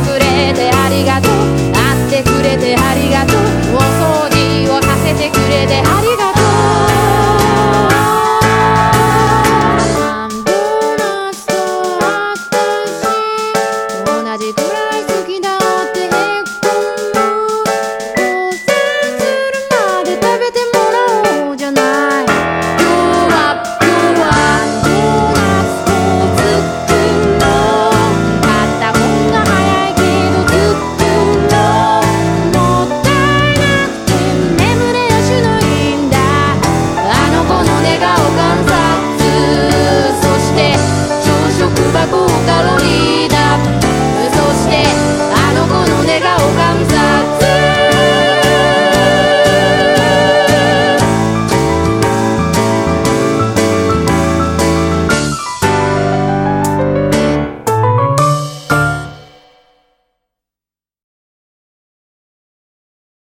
くれてありがとう。会ってくれてありがとう。